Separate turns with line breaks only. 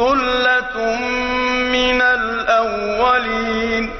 ثلة من الأولين